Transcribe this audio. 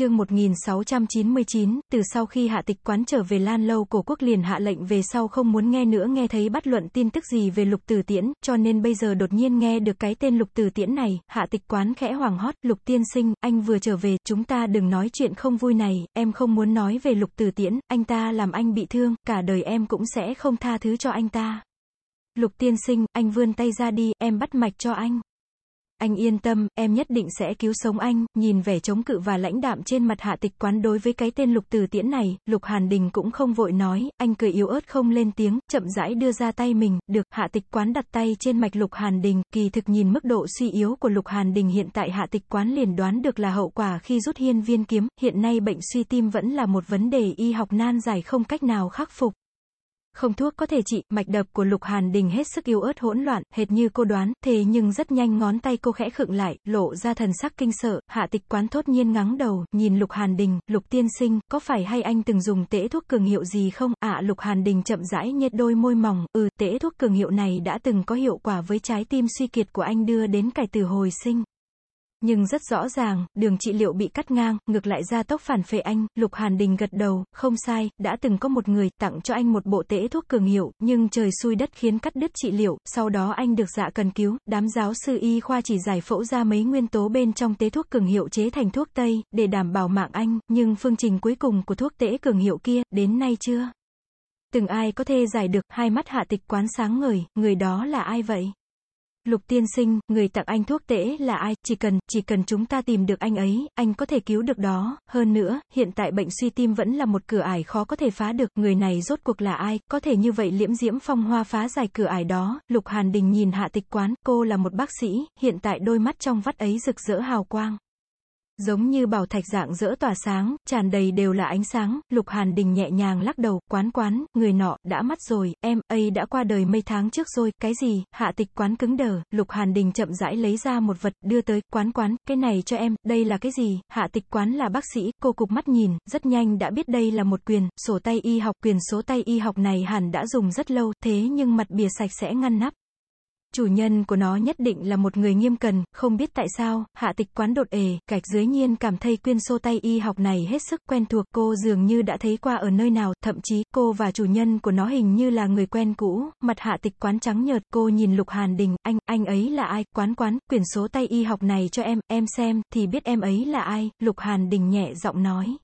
chương 1699, từ sau khi hạ tịch quán trở về Lan Lâu cổ quốc liền hạ lệnh về sau không muốn nghe nữa nghe thấy bắt luận tin tức gì về lục tử tiễn, cho nên bây giờ đột nhiên nghe được cái tên lục tử tiễn này, hạ tịch quán khẽ hoàng hót, lục tiên sinh, anh vừa trở về, chúng ta đừng nói chuyện không vui này, em không muốn nói về lục tử tiễn, anh ta làm anh bị thương, cả đời em cũng sẽ không tha thứ cho anh ta. Lục tiên sinh, anh vươn tay ra đi, em bắt mạch cho anh. Anh yên tâm, em nhất định sẽ cứu sống anh, nhìn vẻ chống cự và lãnh đạm trên mặt hạ tịch quán đối với cái tên lục từ tiễn này, lục hàn đình cũng không vội nói, anh cười yếu ớt không lên tiếng, chậm rãi đưa ra tay mình, được, hạ tịch quán đặt tay trên mạch lục hàn đình, kỳ thực nhìn mức độ suy yếu của lục hàn đình hiện tại hạ tịch quán liền đoán được là hậu quả khi rút hiên viên kiếm, hiện nay bệnh suy tim vẫn là một vấn đề y học nan giải không cách nào khắc phục. Không thuốc có thể trị, mạch đập của Lục Hàn Đình hết sức yếu ớt hỗn loạn, hệt như cô đoán, thế nhưng rất nhanh ngón tay cô khẽ khựng lại, lộ ra thần sắc kinh sợ, hạ tịch quán thốt nhiên ngắng đầu, nhìn Lục Hàn Đình, Lục Tiên Sinh, có phải hay anh từng dùng tễ thuốc cường hiệu gì không? ạ Lục Hàn Đình chậm rãi nhếch đôi môi mỏng, ừ, tễ thuốc cường hiệu này đã từng có hiệu quả với trái tim suy kiệt của anh đưa đến cải tử hồi sinh. Nhưng rất rõ ràng, đường trị liệu bị cắt ngang, ngược lại ra tốc phản phệ anh, Lục Hàn Đình gật đầu, không sai, đã từng có một người tặng cho anh một bộ tễ thuốc cường hiệu, nhưng trời xui đất khiến cắt đứt trị liệu, sau đó anh được dạ cần cứu, đám giáo sư y khoa chỉ giải phẫu ra mấy nguyên tố bên trong tế thuốc cường hiệu chế thành thuốc Tây, để đảm bảo mạng anh, nhưng phương trình cuối cùng của thuốc tễ cường hiệu kia, đến nay chưa? Từng ai có thể giải được, hai mắt hạ tịch quán sáng ngời, người đó là ai vậy? Lục tiên sinh, người tặng anh thuốc tễ là ai, chỉ cần, chỉ cần chúng ta tìm được anh ấy, anh có thể cứu được đó. Hơn nữa, hiện tại bệnh suy tim vẫn là một cửa ải khó có thể phá được, người này rốt cuộc là ai, có thể như vậy liễm diễm phong hoa phá giải cửa ải đó. Lục Hàn Đình nhìn hạ tịch quán, cô là một bác sĩ, hiện tại đôi mắt trong vắt ấy rực rỡ hào quang giống như bảo thạch dạng rỡ tỏa sáng, tràn đầy đều là ánh sáng, Lục Hàn Đình nhẹ nhàng lắc đầu, quán quán, người nọ, đã mất rồi, em, ấy đã qua đời mấy tháng trước rồi, cái gì, hạ tịch quán cứng đờ, Lục Hàn Đình chậm rãi lấy ra một vật, đưa tới, quán quán, cái này cho em, đây là cái gì, hạ tịch quán là bác sĩ, cô cục mắt nhìn, rất nhanh đã biết đây là một quyền, sổ tay y học, quyền số tay y học này hẳn đã dùng rất lâu, thế nhưng mặt bìa sạch sẽ ngăn nắp. Chủ nhân của nó nhất định là một người nghiêm cần, không biết tại sao, hạ tịch quán đột ề, cạch dưới nhiên cảm thấy quyên sô tay y học này hết sức quen thuộc, cô dường như đã thấy qua ở nơi nào, thậm chí, cô và chủ nhân của nó hình như là người quen cũ, mặt hạ tịch quán trắng nhợt, cô nhìn lục hàn đình, anh, anh ấy là ai, quán quán, quyển số tay y học này cho em, em xem, thì biết em ấy là ai, lục hàn đình nhẹ giọng nói.